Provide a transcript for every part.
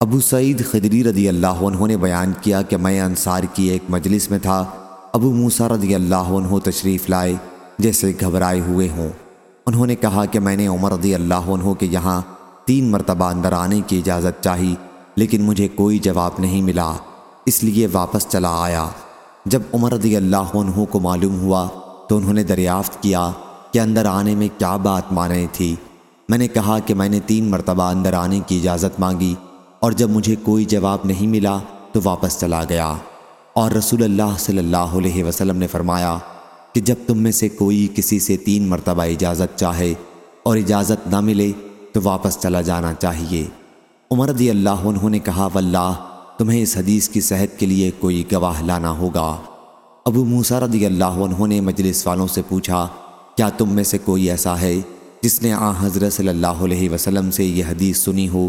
ابو سعید خدری رضی اللہ عنہ نے بیان کیا کہ میں انصار کی ایک مجلس میں تھا۔ ابو موسیٰ رضی اللہ عنہ تشریف لائے، جیسے گھبرائے ہوئے ہوں۔ انہوں نے کہا کہ میں نے عمر رضی اللہ عنہ کے یہاں تین مرتبہ اندر آنے کی اجازت چاہی، لیکن مجھے کوئی جواب نہیں ملا۔ اس لیے واپس چلا آیا۔ جب عمر رضی اللہ عنہ کو معلوم ہوا تو انہوں نے دریافت کیا کہ اندر آنے میں کیا بات مانے تھی۔ میں نے کہا کہ میں نے تین مرتبہ اندر آنے کی اجازت مانگی اور جب مجھے کوئی جواب نہیں ملا تو واپس چلا گیا۔ اور رسول اللہ صلی اللہ علیہ وسلم نے فرمایا کہ جب تم میں سے کوئی کسی سے تین مرتبہ اجازت چاہے اور اجازت نہ ملے تو واپس چلا جانا چاہیے۔ عمر رضی اللہ عنہ نے کہا، واللہ، تمہیں اس حدیث کی صحت کے لیے کوئی گواہ لانا ہوگا۔ ابو موسیٰ رضی اللہ عنہ نے مجلس والوں سے پوچھا، کیا تم میں سے کوئی ایسا ہے جس نے آ حضرت صلی اللہ علیہ وسلم سے یہ حدیث سنی ہو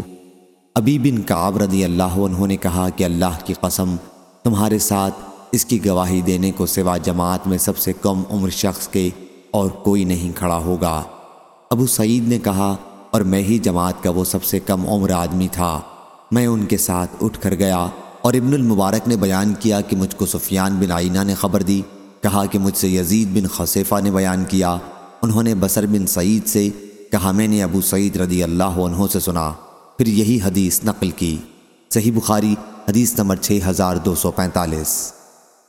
ابی بن کعب رضی اللہ عنہ نے کہا کہ اللہ کی قسم، تمہارے ساتھ اس کی گواہی دینے کو سوا جماعت میں سب سے کم عمر شخص کے اور کوئی نہیں کھڑا ہوگا۔ ابو سعید نے کہا، اور میں ہی جماعت کا وہ سب سے کم عمر آدمی تھا۔ میں ان کے ساتھ اٹھ کر گیا اور ابن المبارک نے بیان کیا کہ مجھ کو سفیان بن آئینہ نے خبر دی، کہا کہ مجھ سے یزید بن خصیفہ نے بیان کیا۔ انہوں نے بصر بن سعید سے کہا، میں نے ابو سعید رضی اللہ عنہ سے سنا۔ پھر یہی حدیث نقل کی۔ صحیح بخاری حدیث نمبر 6245